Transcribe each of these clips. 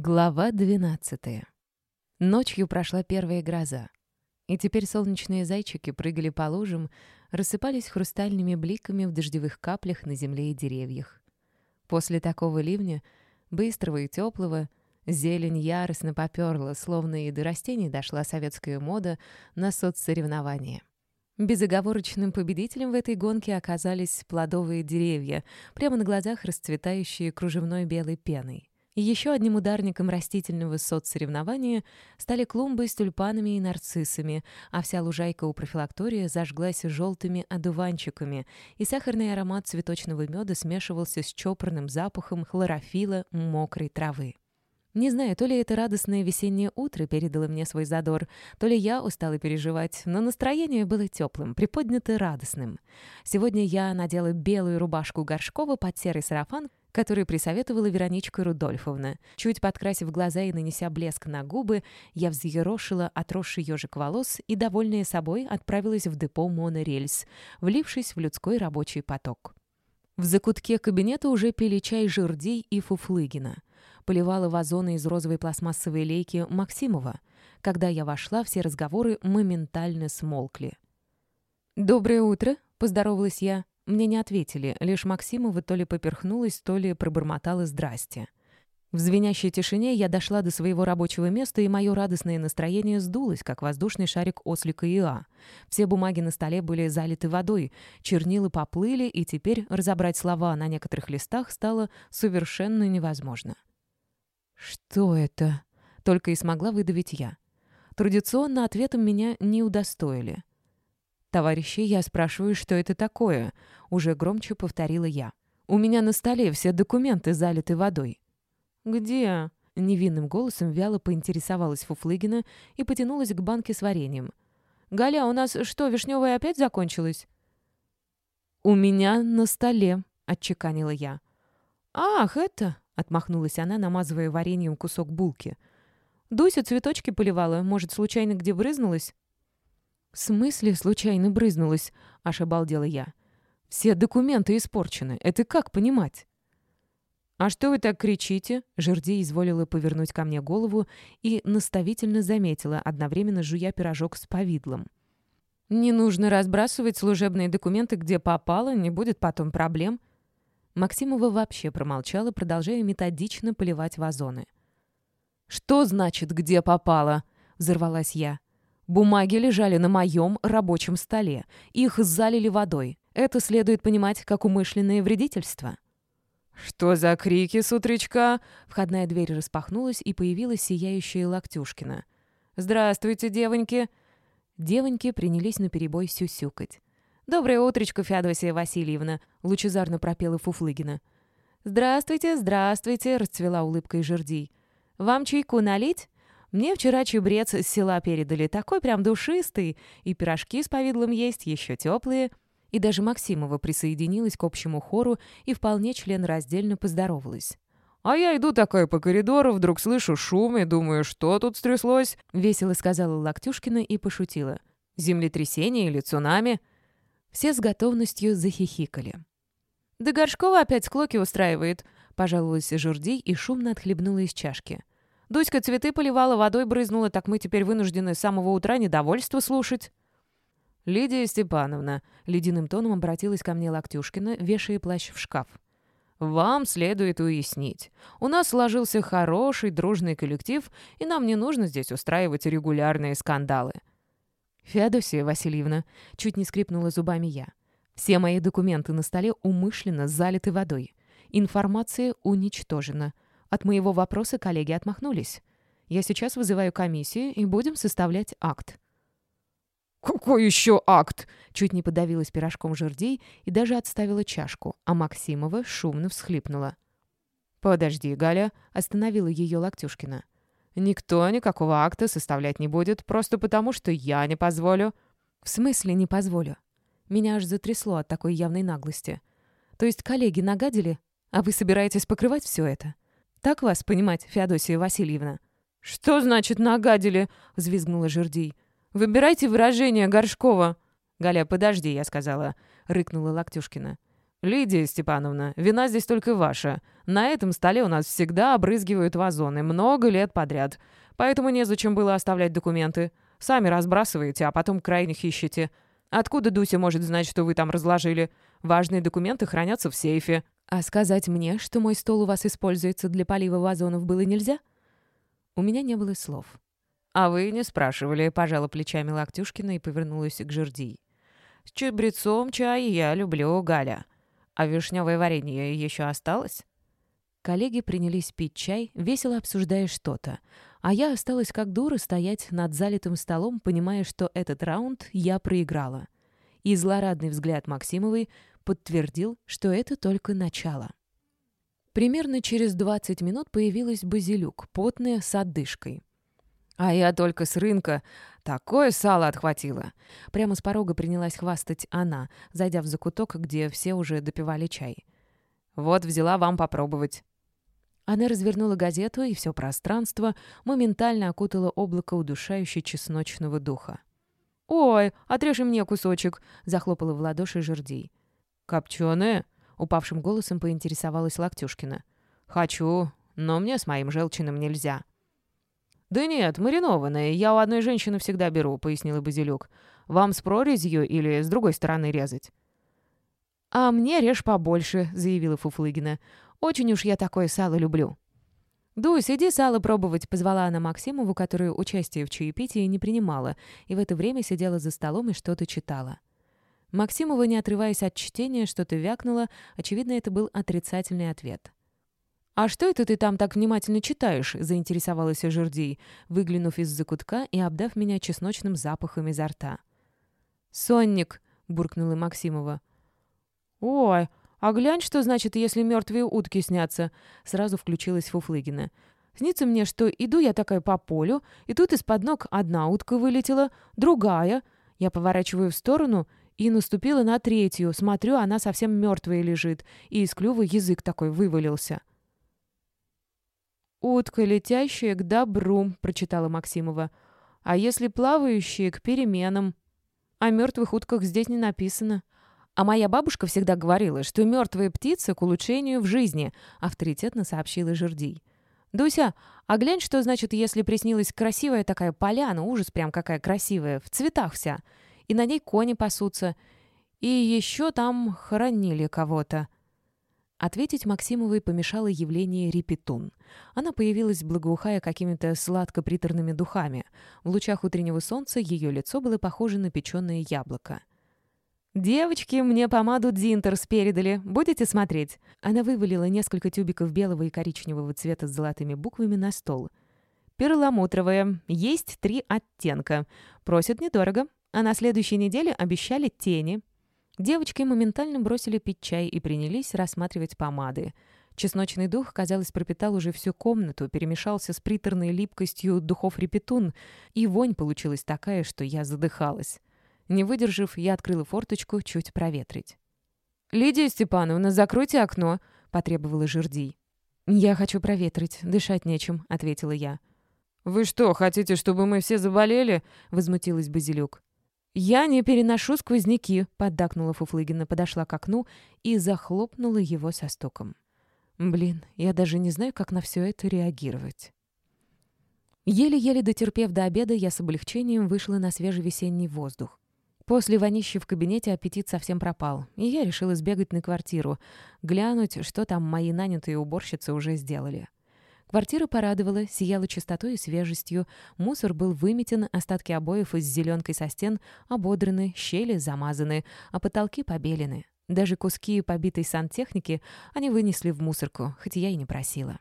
Глава 12. Ночью прошла первая гроза. И теперь солнечные зайчики прыгали по лужам, рассыпались хрустальными бликами в дождевых каплях на земле и деревьях. После такого ливня, быстрого и теплого, зелень яростно поперла, словно и до растений дошла советская мода на соцсоревнования. Безоговорочным победителем в этой гонке оказались плодовые деревья, прямо на глазах расцветающие кружевной белой пеной. И еще одним ударником растительного соцсоревнования стали клумбы с тюльпанами и нарциссами, а вся лужайка у профилактория зажглась желтыми одуванчиками, и сахарный аромат цветочного меда смешивался с чопорным запахом хлорофила мокрой травы. Не знаю, то ли это радостное весеннее утро передало мне свой задор, то ли я устала переживать, но настроение было теплым, приподнято радостным. Сегодня я надела белую рубашку Горшкова под серый сарафан, который присоветовала Вероничка Рудольфовна. Чуть подкрасив глаза и нанеся блеск на губы, я взъерошила отросший ежик волос и, довольная собой, отправилась в депо «Монорельс», влившись в людской рабочий поток. В закутке кабинета уже пили чай Жирдей и Фуфлыгина. Поливала вазоны из розовой пластмассовой лейки Максимова. Когда я вошла, все разговоры моментально смолкли. «Доброе утро», — поздоровалась я. Мне не ответили, лишь Максимова то ли поперхнулась, то ли пробормотала «здрасте». В звенящей тишине я дошла до своего рабочего места, и мое радостное настроение сдулось, как воздушный шарик ослика Иа. Все бумаги на столе были залиты водой, чернила поплыли, и теперь разобрать слова на некоторых листах стало совершенно невозможно. «Что это?» — только и смогла выдавить я. Традиционно ответом меня не удостоили. «Товарищи, я спрашиваю, что это такое?» — уже громче повторила я. «У меня на столе все документы залиты водой». «Где?» — невинным голосом вяло поинтересовалась Фуфлыгина и потянулась к банке с вареньем. «Галя, у нас что, вишневая опять закончилась?» «У меня на столе», — отчеканила я. «Ах, это...» — отмахнулась она, намазывая вареньем кусок булки. «Дуся цветочки поливала. Может, случайно где брызнулась?» «В смысле случайно брызнулась?» — аж обалдела я. «Все документы испорчены. Это как понимать?» «А что вы так кричите?» Жерди изволила повернуть ко мне голову и наставительно заметила, одновременно жуя пирожок с повидлом. «Не нужно разбрасывать служебные документы, где попало, не будет потом проблем». Максимова вообще промолчала, продолжая методично поливать вазоны. «Что значит «где попало»?» — взорвалась я. Бумаги лежали на моем рабочем столе. Их залили водой. Это следует понимать как умышленное вредительство. «Что за крики с утречка?» Входная дверь распахнулась, и появилась сияющая Локтюшкина. «Здравствуйте, девоньки!» Девоньки принялись наперебой сюсюкать. «Доброе утречко, Феодосия Васильевна!» — лучезарно пропела Фуфлыгина. «Здравствуйте, здравствуйте!» — расцвела улыбкой Жердий. «Вам чайку налить?» Мне вчера чебрец с села передали, такой прям душистый, и пирожки с повидлом есть, еще теплые. И даже Максимова присоединилась к общему хору и вполне член раздельно поздоровалась. «А я иду такая по коридору, вдруг слышу шум и думаю, что тут стряслось?» — весело сказала Локтюшкина и пошутила. «Землетрясение или цунами?» Все с готовностью захихикали. «Да Горшкова опять склоки устраивает», — пожаловалась Журдей и шумно отхлебнула из чашки. Дуська цветы поливала, водой брызнула, так мы теперь вынуждены с самого утра недовольство слушать». «Лидия Степановна», — ледяным тоном обратилась ко мне Локтюшкина, вешая плащ в шкаф. «Вам следует уяснить. У нас сложился хороший, дружный коллектив, и нам не нужно здесь устраивать регулярные скандалы». «Феодосия Васильевна», — чуть не скрипнула зубами я. «Все мои документы на столе умышленно залиты водой. Информация уничтожена. От моего вопроса коллеги отмахнулись. Я сейчас вызываю комиссию и будем составлять акт. «Какой еще акт?» Чуть не подавилась пирожком жердей и даже отставила чашку, а Максимова шумно всхлипнула. «Подожди, Галя», — остановила ее Локтюшкина. «Никто никакого акта составлять не будет, просто потому, что я не позволю». «В смысле не позволю?» Меня аж затрясло от такой явной наглости. «То есть коллеги нагадили, а вы собираетесь покрывать все это?» Так вас понимать, Феодосия Васильевна?» «Что значит нагадили?» — взвизгнула Жердий. «Выбирайте выражение Горшкова». «Галя, подожди», — я сказала, — рыкнула Локтюшкина. «Лидия Степановна, вина здесь только ваша. На этом столе у нас всегда обрызгивают вазоны, много лет подряд. Поэтому незачем было оставлять документы. Сами разбрасываете, а потом крайних ищете. Откуда Дуся может знать, что вы там разложили? Важные документы хранятся в сейфе». «А сказать мне, что мой стол у вас используется для полива вазонов, было нельзя?» У меня не было слов. «А вы не спрашивали», — пожала плечами Локтюшкина и повернулась к Жердий. «С чабрецом чай я люблю, Галя. А вишневое варенье еще осталось?» Коллеги принялись пить чай, весело обсуждая что-то. А я осталась как дура стоять над залитым столом, понимая, что этот раунд я проиграла. И злорадный взгляд Максимовой подтвердил, что это только начало. Примерно через 20 минут появилась базилюк, потная, с отдышкой. А я только с рынка такое сало отхватила. Прямо с порога принялась хвастать она, зайдя в закуток, где все уже допивали чай. Вот взяла вам попробовать. Она развернула газету, и все пространство моментально окутало облако удушающей чесночного духа. «Ой, отрежи мне кусочек!» — захлопала в ладоши жердей. «Копченые?» — упавшим голосом поинтересовалась Локтюшкина. «Хочу, но мне с моим желчиным нельзя». «Да нет, маринованные. Я у одной женщины всегда беру», — пояснила Базилюк. «Вам с прорезью или с другой стороны резать?» «А мне режь побольше», — заявила Фуфлыгина. «Очень уж я такое сало люблю». «Дусь, иди сало пробовать», — позвала она Максимову, которую участие в чаепитии не принимала, и в это время сидела за столом и что-то читала. Максимова, не отрываясь от чтения, что-то вякнула. Очевидно, это был отрицательный ответ. «А что это ты там так внимательно читаешь?» — заинтересовалась Жердий, выглянув из-за кутка и обдав меня чесночным запахом изо рта. «Сонник!» — буркнула Максимова. «Ой, а глянь, что значит, если мертвые утки снятся!» Сразу включилась Фуфлыгина. «Снится мне, что иду я такая по полю, и тут из-под ног одна утка вылетела, другая. Я поворачиваю в сторону и наступила на третью. Смотрю, она совсем мертвая лежит, и из клюва язык такой вывалился». «Утка, летящая к добру», — прочитала Максимова. «А если плавающие, к переменам?» «О мертвых утках здесь не написано». «А моя бабушка всегда говорила, что мертвые птицы к улучшению в жизни», — авторитетно сообщила Жердий. «Дуся, а глянь, что значит, если приснилась красивая такая поляна, ужас прям какая красивая, в цветах вся, и на ней кони пасутся, и еще там хоронили кого-то». Ответить Максимовой помешало явление репетун. Она появилась, благоухая какими-то сладко-приторными духами. В лучах утреннего солнца ее лицо было похоже на печеное яблоко. «Девочки, мне помаду Дзинтерс передали. Будете смотреть?» Она вывалила несколько тюбиков белого и коричневого цвета с золотыми буквами на стол. «Перламутровая. Есть три оттенка. Просят недорого. А на следующей неделе обещали тени. Девочки моментально бросили пить чай и принялись рассматривать помады. Чесночный дух, казалось, пропитал уже всю комнату, перемешался с приторной липкостью духов репетун, и вонь получилась такая, что я задыхалась. Не выдержав, я открыла форточку чуть проветрить. «Лидия Степановна, закройте окно», — потребовала Жердий. «Я хочу проветрить, дышать нечем», — ответила я. «Вы что, хотите, чтобы мы все заболели?» — возмутилась Базилюк. «Я не переношу сквозняки», — поддакнула Фуфлыгина, подошла к окну и захлопнула его со стуком. «Блин, я даже не знаю, как на все это реагировать». Еле-еле дотерпев до обеда, я с облегчением вышла на свежий весенний воздух. После вонища в кабинете аппетит совсем пропал, и я решила сбегать на квартиру, глянуть, что там мои нанятые уборщицы уже сделали. Квартира порадовала, сияла чистотой и свежестью, мусор был выметен, остатки обоев из зеленкой со стен ободраны, щели замазаны, а потолки побелены. Даже куски побитой сантехники они вынесли в мусорку, хоть я и не просила.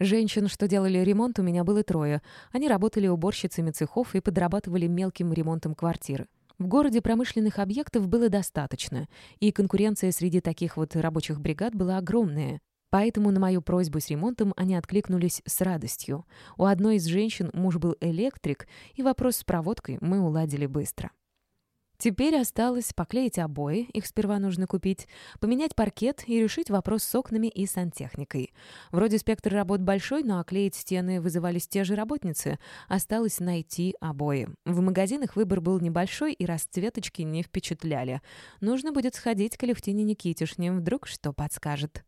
Женщин, что делали ремонт, у меня было трое. Они работали уборщицами цехов и подрабатывали мелким ремонтом квартир. В городе промышленных объектов было достаточно, и конкуренция среди таких вот рабочих бригад была огромная. Поэтому на мою просьбу с ремонтом они откликнулись с радостью. У одной из женщин муж был электрик, и вопрос с проводкой мы уладили быстро. Теперь осталось поклеить обои, их сперва нужно купить, поменять паркет и решить вопрос с окнами и сантехникой. Вроде спектр работ большой, но оклеить стены вызывались те же работницы. Осталось найти обои. В магазинах выбор был небольшой, и расцветочки не впечатляли. Нужно будет сходить к Алевтине Никитишне, вдруг что подскажет.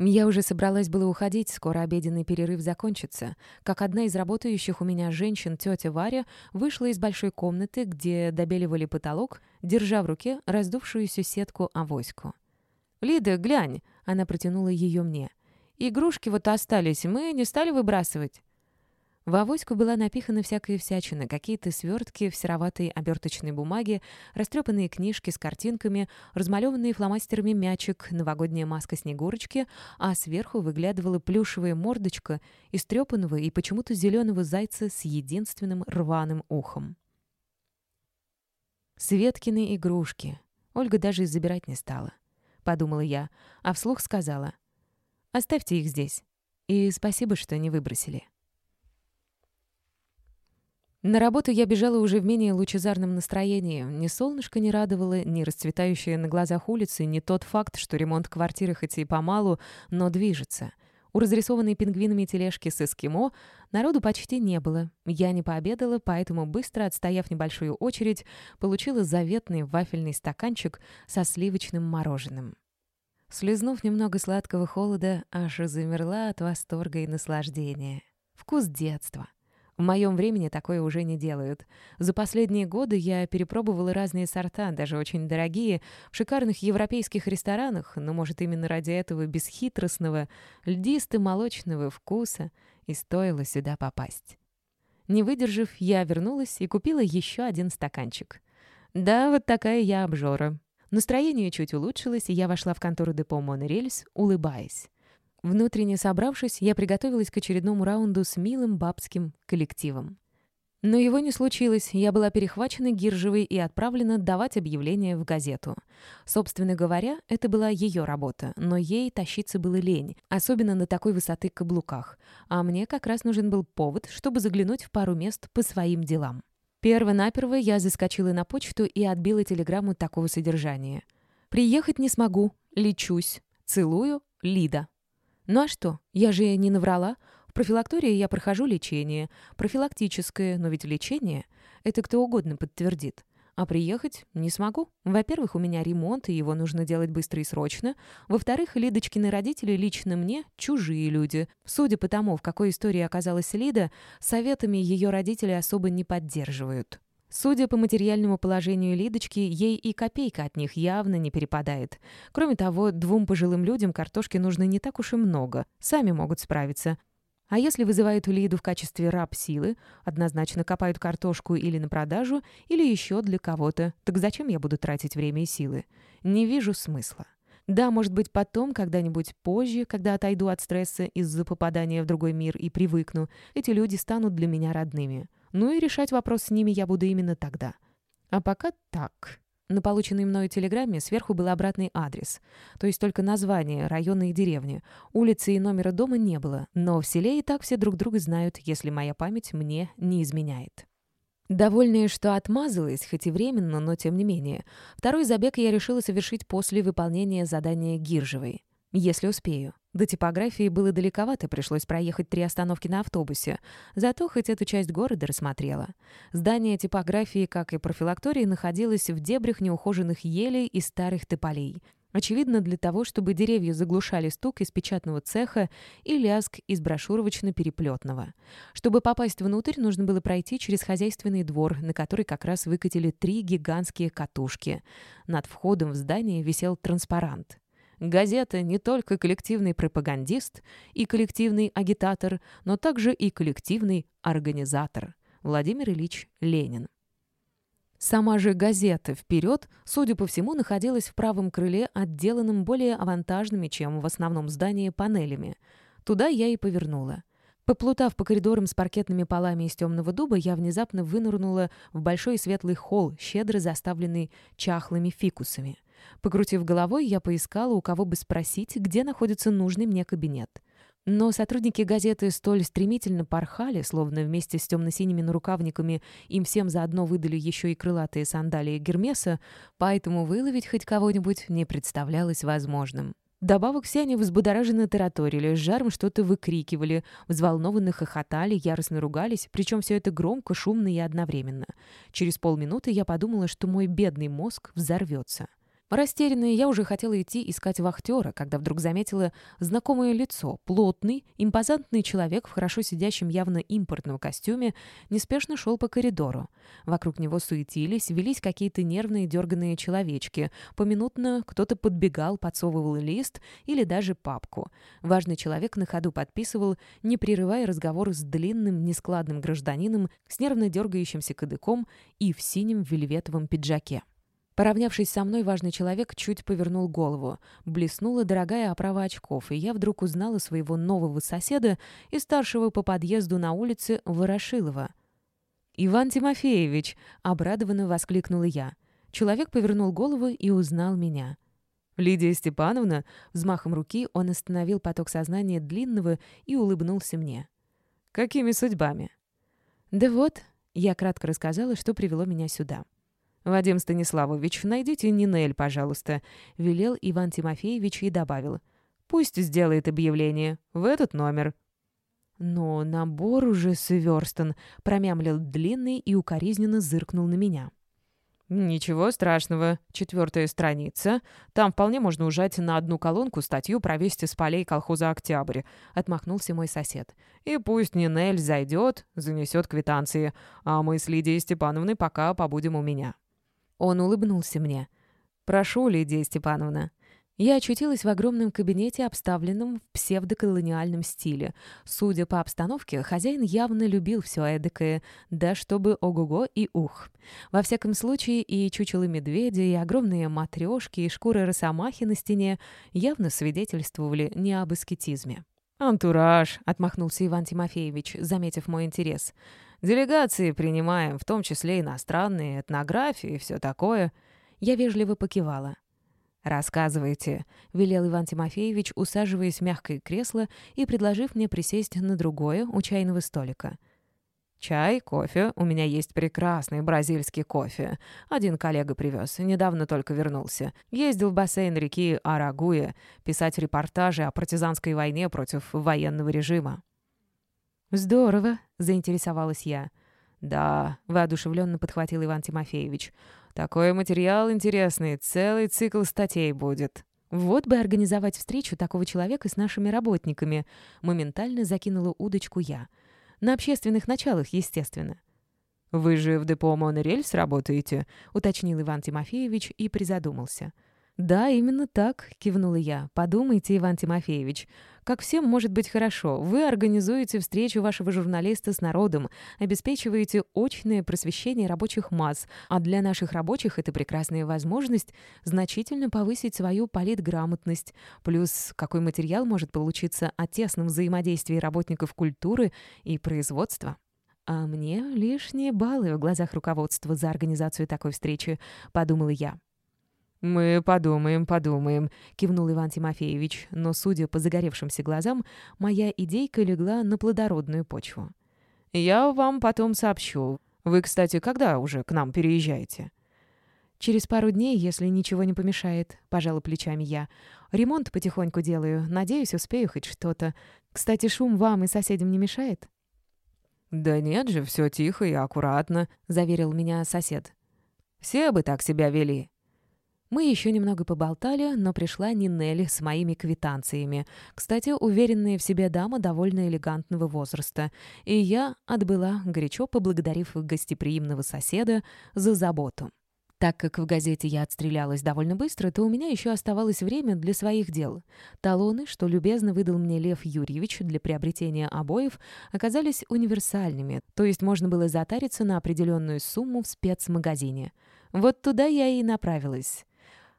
Я уже собралась было уходить, скоро обеденный перерыв закончится, как одна из работающих у меня женщин, тетя Варя, вышла из большой комнаты, где добеливали потолок, держа в руке раздувшуюся сетку авоську. «Лида, глянь!» — она протянула ее мне. «Игрушки вот остались, мы не стали выбрасывать». В авоську была напихана всякая всячина, какие-то свертки в сероватой оберточной бумаге, растрепанные книжки с картинками, размалеванные фломастерами мячик, новогодняя маска Снегурочки, а сверху выглядывала плюшевая мордочка истрепанного и почему-то зеленого зайца с единственным рваным ухом. Светкины игрушки. Ольга даже и забирать не стала. Подумала я, а вслух сказала. «Оставьте их здесь. И спасибо, что не выбросили». На работу я бежала уже в менее лучезарном настроении. Ни солнышко не радовало, ни расцветающие на глазах улицы, ни тот факт, что ремонт квартиры хоть и помалу, но движется. У разрисованной пингвинами тележки с эскимо народу почти не было. Я не пообедала, поэтому, быстро отстояв небольшую очередь, получила заветный вафельный стаканчик со сливочным мороженым. Слизнув немного сладкого холода, аж замерла от восторга и наслаждения. Вкус детства. В моем времени такое уже не делают. За последние годы я перепробовала разные сорта, даже очень дорогие, в шикарных европейских ресторанах, но, может, именно ради этого бесхитростного, льдисто-молочного вкуса и стоило сюда попасть. Не выдержав, я вернулась и купила еще один стаканчик. Да, вот такая я обжора. Настроение чуть улучшилось, и я вошла в контору депо «Монорельс», улыбаясь. Внутренне собравшись, я приготовилась к очередному раунду с милым бабским коллективом. Но его не случилось, я была перехвачена Гиржевой и отправлена давать объявление в газету. Собственно говоря, это была ее работа, но ей тащиться было лень, особенно на такой высоты каблуках. А мне как раз нужен был повод, чтобы заглянуть в пару мест по своим делам. Перво-наперво я заскочила на почту и отбила телеграмму такого содержания. «Приехать не смогу. Лечусь. Целую. Лида». Ну а что? Я же не наврала. В профилактории я прохожу лечение. Профилактическое, но ведь лечение — это кто угодно подтвердит. А приехать не смогу. Во-первых, у меня ремонт, и его нужно делать быстро и срочно. Во-вторых, Лидочкины родители лично мне чужие люди. Судя по тому, в какой истории оказалась Лида, советами ее родители особо не поддерживают. Судя по материальному положению Лидочки, ей и копейка от них явно не перепадает. Кроме того, двум пожилым людям картошки нужно не так уж и много. Сами могут справиться. А если вызывают Лиду в качестве раб-силы, однозначно копают картошку или на продажу, или еще для кого-то, так зачем я буду тратить время и силы? Не вижу смысла. Да, может быть, потом, когда-нибудь позже, когда отойду от стресса из-за попадания в другой мир и привыкну, эти люди станут для меня родными. Ну и решать вопрос с ними я буду именно тогда. А пока так. На полученной мною телеграмме сверху был обратный адрес, то есть только название района и деревни. Улицы и номера дома не было, но в селе и так все друг друга знают, если моя память мне не изменяет. Довольная, что отмазалась, хоть и временно, но тем не менее. Второй забег я решила совершить после выполнения задания Гиржевой. Если успею. До типографии было далековато, пришлось проехать три остановки на автобусе. Зато хоть эту часть города рассмотрела. Здание типографии, как и профилактории, находилось в дебрях неухоженных елей и старых тополей. Очевидно, для того, чтобы деревья заглушали стук из печатного цеха и лязг из брошюровочно-переплетного. Чтобы попасть внутрь, нужно было пройти через хозяйственный двор, на который как раз выкатили три гигантские катушки. Над входом в здание висел транспарант. Газета не только коллективный пропагандист и коллективный агитатор, но также и коллективный организатор. Владимир Ильич Ленин. Сама же газета «Вперед», судя по всему, находилась в правом крыле, отделанном более авантажными, чем в основном здании, панелями. Туда я и повернула. Поплутав по коридорам с паркетными полами из темного дуба, я внезапно вынырнула в большой светлый холл, щедро заставленный чахлыми фикусами. Покрутив головой, я поискала, у кого бы спросить, где находится нужный мне кабинет. Но сотрудники газеты столь стремительно порхали, словно вместе с темно-синими нарукавниками им всем заодно выдали еще и крылатые сандалии Гермеса, поэтому выловить хоть кого-нибудь не представлялось возможным. Добавок все они взбудораженно тараторили, с жаром что-то выкрикивали, взволнованно хохотали, яростно ругались, причем все это громко, шумно и одновременно. Через полминуты я подумала, что мой бедный мозг взорвется. Растерянная, я уже хотела идти искать вахтера, когда вдруг заметила знакомое лицо. Плотный, импозантный человек в хорошо сидящем явно импортном костюме неспешно шел по коридору. Вокруг него суетились, велись какие-то нервные дерганные человечки. Поминутно кто-то подбегал, подсовывал лист или даже папку. Важный человек на ходу подписывал, не прерывая разговор с длинным, нескладным гражданином с нервно дергающимся кадыком и в синем вельветовом пиджаке. Поравнявшись со мной, важный человек чуть повернул голову. Блеснула дорогая оправа очков, и я вдруг узнала своего нового соседа и старшего по подъезду на улице Ворошилова. «Иван Тимофеевич!» — обрадованно воскликнула я. Человек повернул голову и узнал меня. «Лидия Степановна?» Взмахом руки он остановил поток сознания длинного и улыбнулся мне. «Какими судьбами?» «Да вот», — я кратко рассказала, что привело меня сюда. «Вадим Станиславович, найдите Нинель, пожалуйста», — велел Иван Тимофеевич и добавил. «Пусть сделает объявление. В этот номер». «Но набор уже сверстан», — промямлил длинный и укоризненно зыркнул на меня. «Ничего страшного. Четвертая страница. Там вполне можно ужать на одну колонку статью про вести с полей колхоза «Октябрь», — отмахнулся мой сосед. «И пусть Нинель зайдет, занесет квитанции, а мы с Лидией Степановной пока побудем у меня». Он улыбнулся мне. «Прошу, Лидия Степановна». Я очутилась в огромном кабинете, обставленном в псевдоколониальном стиле. Судя по обстановке, хозяин явно любил все эдакое, да чтобы ого-го и ух. Во всяком случае, и чучело медведя, и огромные матрешки, и шкуры росомахи на стене явно свидетельствовали не об аскетизме. «Антураж», — отмахнулся Иван Тимофеевич, заметив мой интерес. Делегации принимаем, в том числе иностранные, этнографии и все такое». Я вежливо покивала. «Рассказывайте», — велел Иван Тимофеевич, усаживаясь в мягкое кресло и предложив мне присесть на другое у чайного столика. «Чай, кофе. У меня есть прекрасный бразильский кофе. Один коллега привез. Недавно только вернулся. Ездил в бассейн реки Арагуя писать репортажи о партизанской войне против военного режима». «Здорово», — заинтересовалась я. «Да», — воодушевленно подхватил Иван Тимофеевич. «Такой материал интересный, целый цикл статей будет». «Вот бы организовать встречу такого человека с нашими работниками», — моментально закинула удочку я. «На общественных началах, естественно». «Вы же в депо «Монорельс» работаете?» — уточнил Иван Тимофеевич и призадумался. «Да, именно так», — кивнула я. «Подумайте, Иван Тимофеевич. Как всем может быть хорошо. Вы организуете встречу вашего журналиста с народом, обеспечиваете очное просвещение рабочих масс, а для наших рабочих это прекрасная возможность значительно повысить свою политграмотность. Плюс какой материал может получиться о тесном взаимодействии работников культуры и производства». «А мне лишние баллы в глазах руководства за организацию такой встречи», — подумала я. «Мы подумаем, подумаем», — кивнул Иван Тимофеевич, но, судя по загоревшимся глазам, моя идейка легла на плодородную почву. «Я вам потом сообщу. Вы, кстати, когда уже к нам переезжаете?» «Через пару дней, если ничего не помешает», — пожала плечами я. «Ремонт потихоньку делаю. Надеюсь, успею хоть что-то. Кстати, шум вам и соседям не мешает?» «Да нет же, все тихо и аккуратно», — заверил меня сосед. «Все бы так себя вели». Мы еще немного поболтали, но пришла Нинель с моими квитанциями. Кстати, уверенная в себе дама довольно элегантного возраста. И я отбыла, горячо поблагодарив гостеприимного соседа за заботу. Так как в газете я отстрелялась довольно быстро, то у меня еще оставалось время для своих дел. Талоны, что любезно выдал мне Лев Юрьевич для приобретения обоев, оказались универсальными, то есть можно было затариться на определенную сумму в спецмагазине. Вот туда я и направилась.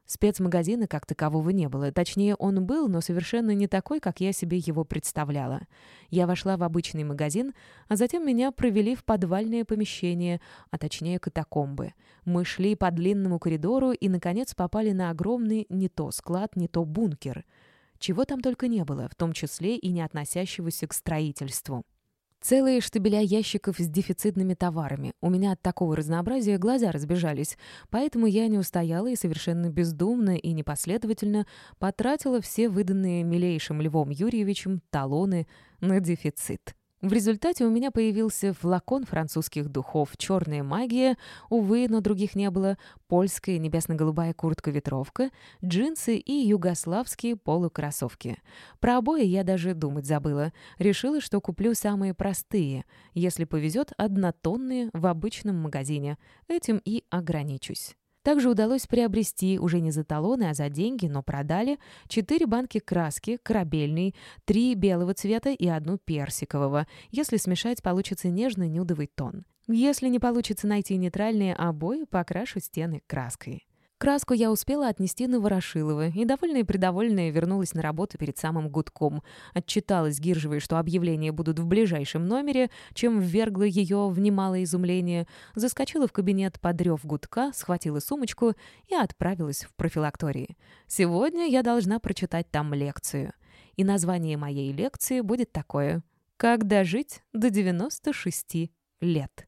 Спецмагазина как такового не было. Точнее, он был, но совершенно не такой, как я себе его представляла. Я вошла в обычный магазин, а затем меня провели в подвальное помещение, а точнее катакомбы. Мы шли по длинному коридору и, наконец, попали на огромный не то склад, не то бункер. Чего там только не было, в том числе и не относящегося к строительству. Целые штабеля ящиков с дефицитными товарами. У меня от такого разнообразия глаза разбежались, поэтому я не устояла и совершенно бездумно и непоследовательно потратила все выданные милейшим Львом Юрьевичем талоны на дефицит. В результате у меня появился флакон французских духов «Черная магия», увы, но других не было, польская небесно-голубая куртка-ветровка, джинсы и югославские полукроссовки. Про обои я даже думать забыла. Решила, что куплю самые простые. Если повезет, однотонные в обычном магазине. Этим и ограничусь. Также удалось приобрести, уже не за талоны, а за деньги, но продали, четыре банки краски, корабельной, три белого цвета и одну персикового. Если смешать, получится нежный нюдовый тон. Если не получится найти нейтральные обои, покрашу стены краской. Краску я успела отнести на Ворошилова, и довольная и придовольная вернулась на работу перед самым гудком. Отчиталась Гиржевой, что объявления будут в ближайшем номере, чем ввергла ее в немалое изумление, заскочила в кабинет подрев гудка, схватила сумочку и отправилась в профилактории. Сегодня я должна прочитать там лекцию. И название моей лекции будет такое «Как дожить до 96 лет».